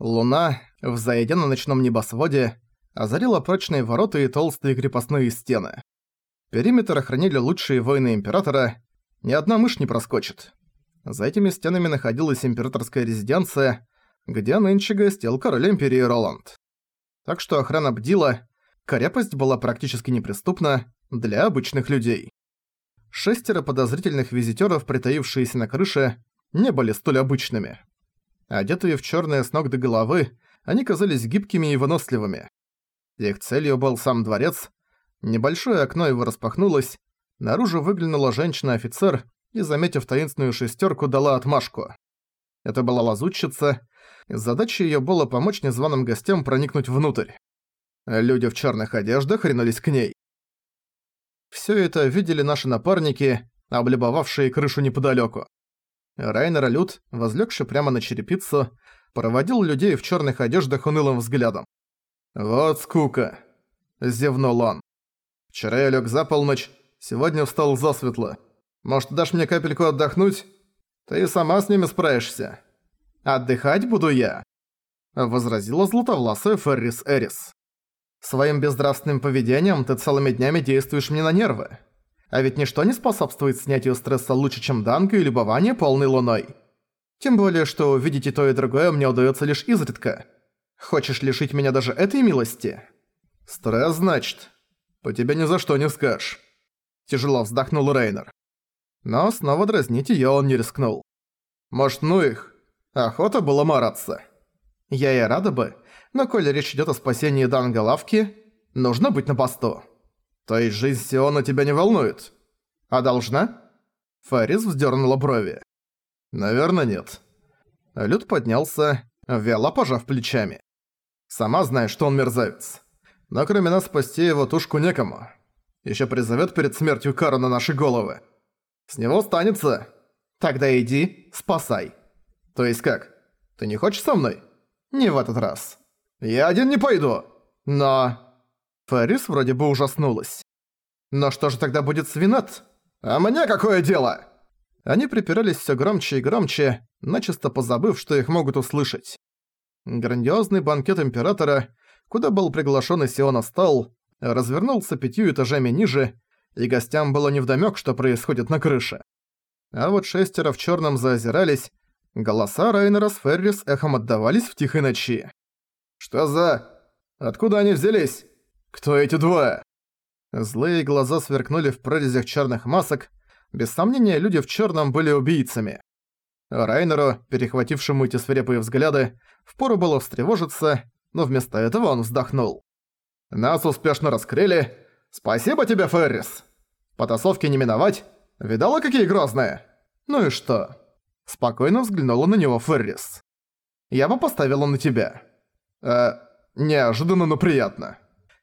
Луна, взойдя на ночном небосводе, озарила прочные ворота и толстые крепостные стены. Периметр охранили лучшие воины Императора, ни одна мышь не проскочит. За этими стенами находилась императорская резиденция, где нынче гостил король Империи Роланд. Так что охрана бдила, крепость была практически неприступна для обычных людей. Шестеро подозрительных визитёров, притаившиеся на крыше, не были столь обычными. Одетые в чёрное с ног до головы, они казались гибкими и выносливыми. Их целью был сам дворец. Небольшое окно его распахнулось, наружу выглянула женщина-офицер и, заметив таинственную шестерку, дала отмашку. Это была лазутчица, задача её было помочь незваным гостям проникнуть внутрь. Люди в чёрных одеждах ринулись к ней. Всё это видели наши напарники, облюбовавшие крышу неподалёку. Райнер Люд, возлегший прямо на черепицу, проводил людей в черных одеждах унылым взглядом. «Вот скука!» – зевнул он. «Вчера я лег за полночь, сегодня встал засветло. Может, дашь мне капельку отдохнуть? Ты сама с ними справишься. Отдыхать буду я!» – возразила златовласая Феррис Эрис. «Своим безнравственным поведением ты целыми днями действуешь мне на нервы. А ведь ничто не способствует снятию стресса лучше, чем данка и любование полной луной. Тем более, что увидеть и то, и другое мне удается лишь изредка. Хочешь лишить меня даже этой милости? Стресс, значит? По тебе ни за что не скажешь. Тяжело вздохнул Рейнер. Но снова дразнить её он не рискнул. Может, ну их? Охота была мараться. Я и рада бы, но коли речь идёт о спасении Данга Лавки, нужно быть на посту. То есть жизнь Сиона тебя не волнует? А должна? Фарис вздернула брови. Наверное, нет. Люд поднялся, вяло пожав плечами. Сама знаешь, что он мерзавец. Но кроме нас спасти его тушку некому. Еще призовет перед смертью кару на наши головы. С него останется. Тогда иди, спасай. То есть как? Ты не хочешь со мной? Не в этот раз. Я один не пойду. Но... Фарис вроде бы ужаснулась. «Но что же тогда будет с Винет? А мне какое дело?» Они припирались все громче и громче, начисто позабыв, что их могут услышать. Грандиозный банкет Императора, куда был приглашен Сиона стол, развернулся пятью этажами ниже, и гостям было невдомёк, что происходит на крыше. А вот шестеро в черном заозирались, голоса Райнера с Феррис эхом отдавались в тихой ночи. «Что за... Откуда они взялись?» «Кто эти двое?» Злые глаза сверкнули в прорезях черных масок. Без сомнения, люди в черном были убийцами. Райнеру, перехватившему эти свирепые взгляды, впору было встревожиться, но вместо этого он вздохнул. «Нас успешно раскрыли. Спасибо тебе, Феррис. Потасовки не миновать. Видала, какие грозные? Ну и что?» Спокойно взглянула на него Феррис. «Я бы поставила на тебя». «Э, неожиданно, но приятно».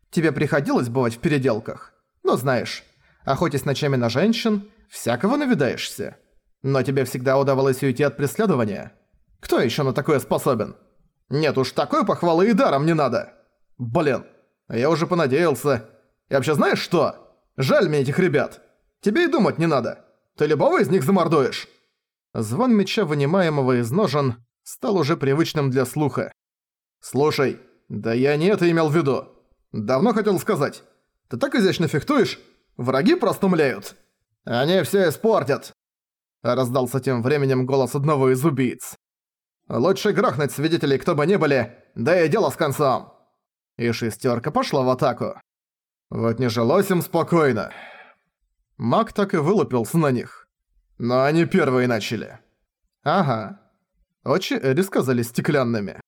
Тебе приходилось бывать в переделках? Ну знаешь, охотясь ночами на женщин, всякого навидаешься. Но тебе всегда удавалось уйти от преследования. Кто еще на такое способен? Нет уж, такой похвалы и даром не надо. Блин, я уже понадеялся. И вообще знаешь что? Жаль мне этих ребят. Тебе и думать не надо. Ты любого из них замордуешь. Звон меча, вынимаемого из ножен, стал уже привычным для слуха. «Слушай, да я не это имел в виду. Давно хотел сказать. Ты так изящно фехтуешь, враги просто мляют. Они все испортят. Раздался тем временем голос одного из убийц. Лучше грохнуть свидетелей, кто бы ни были, да и дело с концом. И шестерка пошла в атаку. Вот не жилось им спокойно. Маг так и вылупился на них. Но они первые начали. Ага. Очи Эри сказались стеклянными.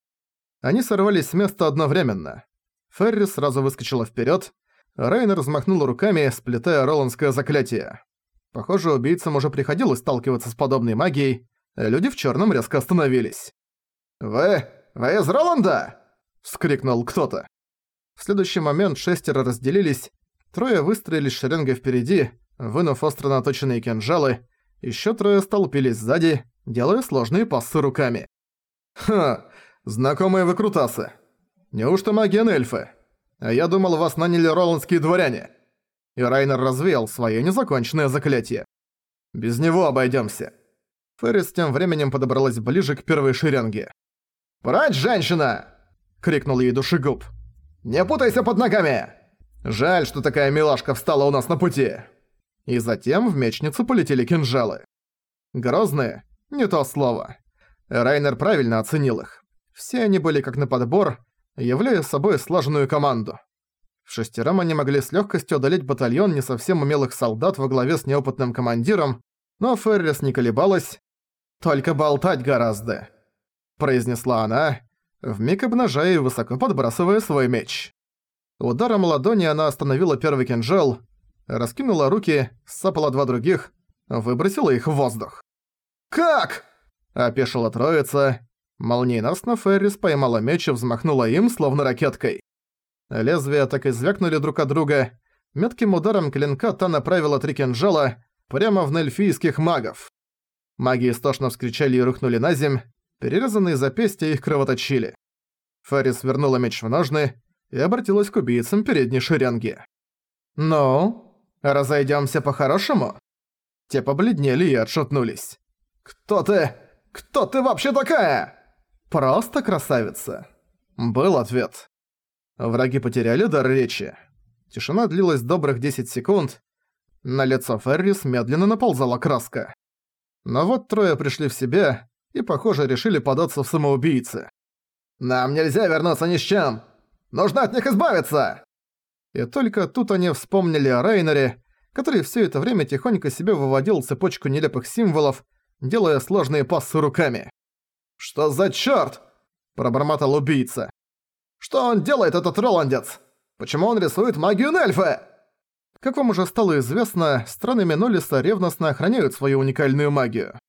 Они сорвались с места одновременно. Ферри сразу выскочила вперед. Рейнер взмахнул руками, сплетая роландское заклятие. Похоже, убийцам уже приходилось сталкиваться с подобной магией. Люди в черном резко остановились. «Вы... вы из Роланда?» — вскрикнул кто-то. В следующий момент шестеро разделились, трое выстроились шеренгой впереди, вынув остро наточенные кинжалы, еще трое столпились сзади, делая сложные пассы руками. «Ха, знакомые выкрутасы. Неужто магия эльфы? А я думал, вас наняли роландские дворяне». И Райнер развеял свое незаконченное заклятие. «Без него обойдемся. Феррис тем временем подобралась ближе к первой шеренге. «Прочь, женщина!» — крикнул ей душегуб. «Не путайся под ногами! Жаль, что такая милашка встала у нас на пути!» И затем в мечницу полетели кинжалы. Грозные — не то слово. Райнер правильно оценил их. Все они были как на подбор, являя собой слаженную команду. В шестером они могли с легкостью одолеть батальон не совсем умелых солдат во главе с неопытным командиром, но Феррис не колебалась. «Только болтать гораздо», — произнесла она, вмиг обнажая и высоко подбрасывая свой меч. Ударом ладони она остановила первый кинжал, раскинула руки, сапала два других, выбросила их в воздух. «Как?» – опешила троица. Молниеносно Феррис поймала меч и взмахнула им, словно ракеткой. Лезвия так и звякнули друг от друга. Метким ударом клинка та направила три кинжала прямо в нельфийских магов. Маги истошно вскричали и рухнули на земь, перерезанные запястья их кровоточили. Феррис вернула меч в ножны и обратилась к убийцам передней шеренги. «Ну, разойдёмся по-хорошему?» Те побледнели и отшатнулись. «Кто ты? Кто ты вообще такая?» «Просто красавица!» Был ответ. Враги потеряли дар речи. Тишина длилась добрых 10 секунд. На лицо Феррис медленно наползала краска. Но вот трое пришли в себя и, похоже, решили податься в самоубийцы. «Нам нельзя вернуться ни с чем! Нужно от них избавиться!» И только тут они вспомнили о Рейнере, который все это время тихонько себе выводил цепочку нелепых символов, делая сложные пассы руками. «Что за чёрт?» – пробормотал убийца. «Что он делает, этот Роландец? Почему он рисует магию Нельфа?» Как вам уже стало известно, страны Минолиса ревностно охраняют свою уникальную магию.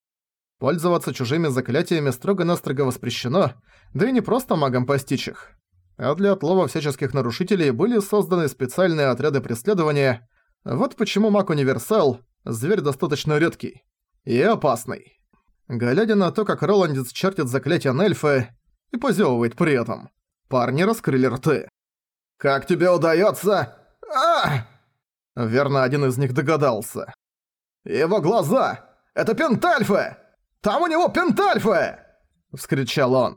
Пользоваться чужими заклятиями строго-настрого воспрещено, да и не просто магам постичь их. А для отлова всяческих нарушителей были созданы специальные отряды преследования. Вот почему маг-универсал – зверь достаточно редкий. И опасный. Глядя на то, как Роландец чертит заклятие Нельфа и позёвывает при этом, парни раскрыли рты. «Как тебе удается? а Верно, один из них догадался. «Его глаза! Это Пентальфы! Там у него Пентальфы!» — вскричал он.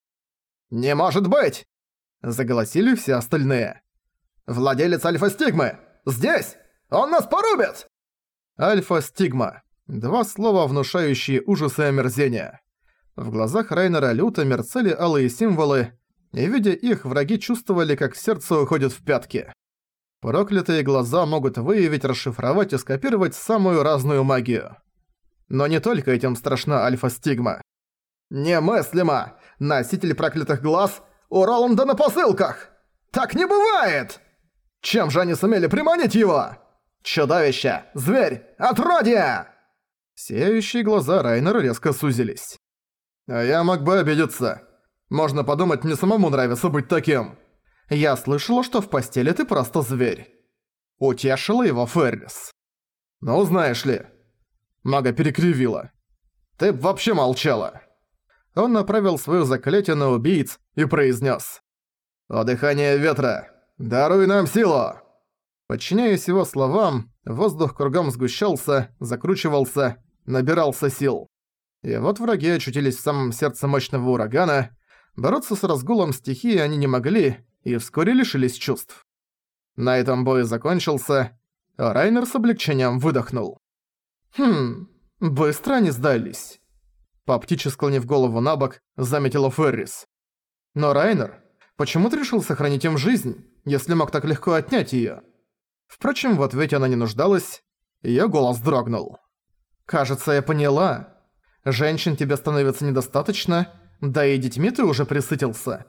«Не может быть!» — заголосили все остальные. «Владелец Альфа-Стигмы! Здесь! Он нас порубит!» Альфа-Стигма. Два слова, внушающие ужас и омерзение. В глазах Райнера люто мерцали алые символы, и видя их, враги чувствовали, как сердце уходит в пятки. Проклятые глаза могут выявить, расшифровать и скопировать самую разную магию. Но не только этим страшна альфа-стигма. «Немыслимо! Носитель проклятых глаз у Роланда на посылках! Так не бывает! Чем же они сумели приманить его? Чудовище! Зверь! Отродье!» Сияющие глаза Райнера резко сузились. «А я мог бы обидеться. Можно подумать, мне самому нравится быть таким. Я слышала, что в постели ты просто зверь». Утешила его Феррис. «Ну, знаешь ли, Мага перекривила. «Ты б вообще молчала!» Он направил свою заклятие на убийц и произнес: «О дыхание ветра! Даруй нам силу!» Подчиняясь его словам, воздух кругом сгущался, закручивался, набирался сил. И вот враги очутились в самом сердце мощного урагана. Бороться с разгулом стихии они не могли и вскоре лишились чувств. На этом бой закончился, а Райнер с облегчением выдохнул. «Хм, быстро они сдались». По птичьи склонив голову на бок, заметила Феррис. «Но Райнер, почему ты решил сохранить им жизнь, если мог так легко отнять её?» Впрочем, в ответе она не нуждалась, её голос дрогнул. «Кажется, я поняла. Женщин тебе становится недостаточно, да и детьми ты уже присытился.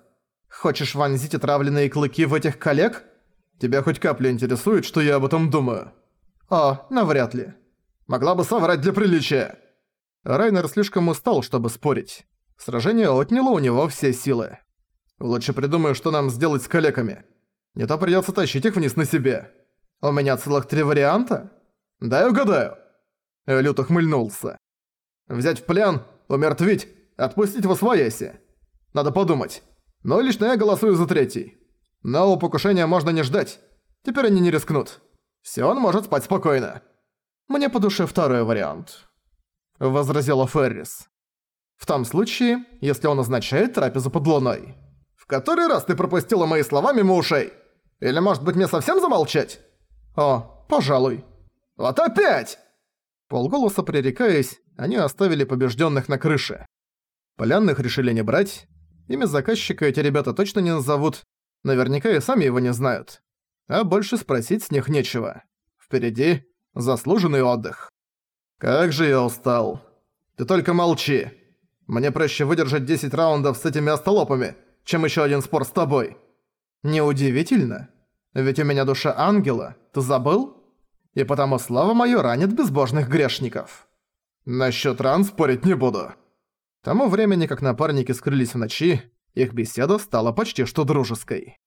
Хочешь вонзить отравленные клыки в этих коллег? Тебя хоть капля интересует, что я об этом думаю?» «О, навряд ли. Могла бы соврать для приличия!» Райнер слишком устал, чтобы спорить. Сражение отняло у него все силы. «Лучше придумаю, что нам сделать с калеками. Не то придётся тащить их вниз на себе. У меня целых три варианта? Дай угадаю!» Лют ухмыльнулся. «Взять в плен, умертвить, отпустить в освояси. Надо подумать. Но лично я голосую за третий. Но у покушения можно не ждать. Теперь они не рискнут. Сион может спать спокойно». «Мне по душе второй вариант», — возразила Феррис. В том случае, если он означает трапезу под луной. В который раз ты пропустила мои слова мимо ушей? Или может быть мне совсем замолчать? О, пожалуй. Вот опять! Полголоса пререкаясь, они оставили побежденных на крыше. Полянных решили не брать. Имя заказчика эти ребята точно не назовут. Наверняка и сами его не знают. А больше спросить с них нечего. Впереди заслуженный отдых. Как же я устал. Ты только молчи. Мне проще выдержать 10 раундов с этими остолопами, чем еще один спор с тобой. Неудивительно. Ведь у меня душа ангела, ты забыл? И потому слава моя ранит безбожных грешников. Насчёт ран спорить не буду. К тому времени, как напарники скрылись в ночи, их беседа стала почти что дружеской.